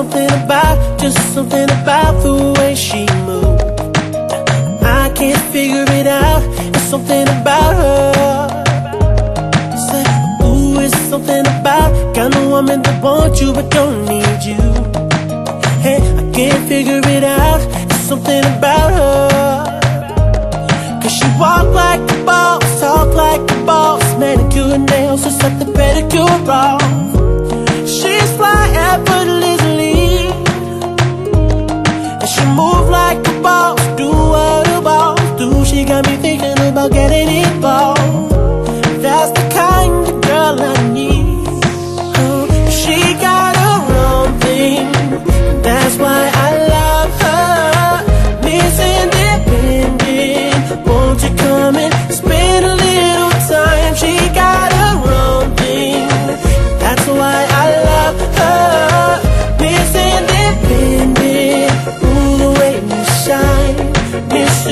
something about, just something about the way she moved I can't figure it out, it's something about her. Say, ooh, it's something about, kind of woman that wants you but don't need you. Hey, I can't figure it out, it's something about her. Cause she walk like a boss, talk like a boss Manicure nails, just like the pedicure wrong. That's the kind of girl I need. She got thing. That's why I love her. Miss Independent. Won't you come and spend a little time? She got thing. That's why I love her. Miss Independent. Ooh, the way you shine. Miss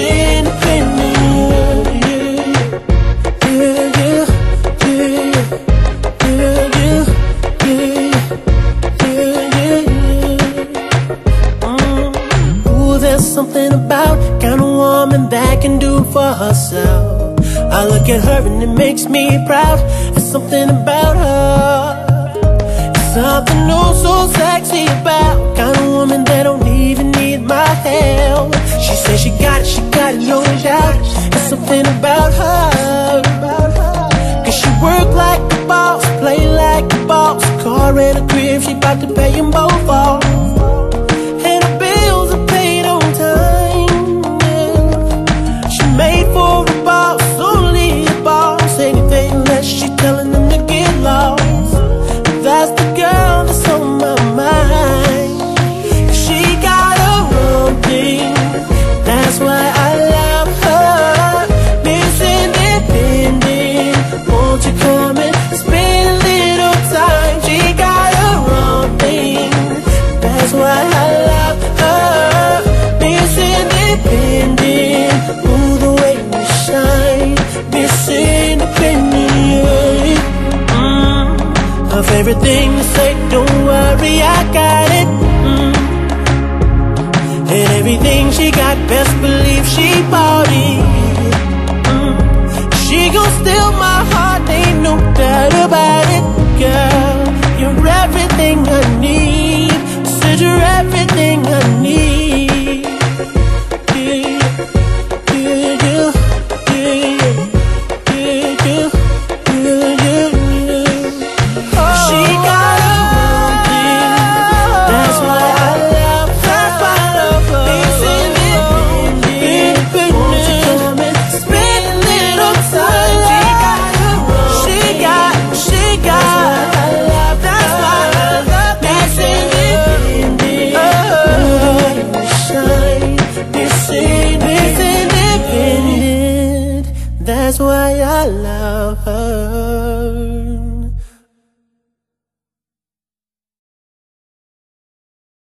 about kind of woman that can do for herself. I look at her and it makes me proud. There's something about her. There's something oh so sexy about kind of woman that don't even need my help. She says she got it, she got it, no doubt. There's something about her. Cause she work like a boss, play like a boss. Car and a crib, she bout to pay them both off. Her to say, don't worry, I got it. Mm. And everything she got, best believe she bought it. Mm. She gon' steal my heart, love her.